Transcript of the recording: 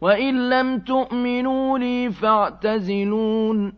وَإِن لَّمْ تُؤْمِنُوا لِي فَاعْتَزِلُونِ